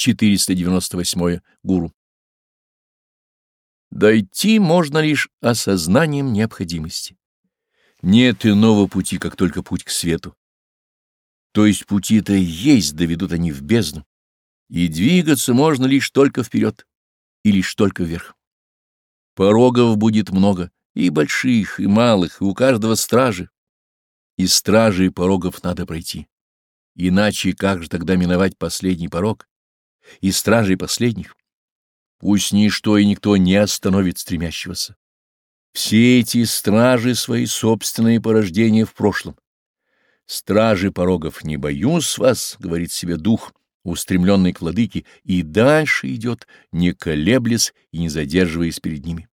498 гуру. Дойти можно лишь осознанием необходимости. Нет иного пути, как только путь к свету. То есть пути-то есть, доведут они в бездну. И двигаться можно лишь только вперед и лишь только вверх. Порогов будет много, и больших, и малых, и у каждого стражи. И стражи и порогов надо пройти. Иначе как же тогда миновать последний порог? и стражей последних. Пусть ничто и никто не остановит стремящегося. Все эти стражи — свои собственные порождения в прошлом. «Стражи порогов не боюсь вас», — говорит себе дух, устремленный к ладыке, и дальше идет, не колеблясь и не задерживаясь перед ними.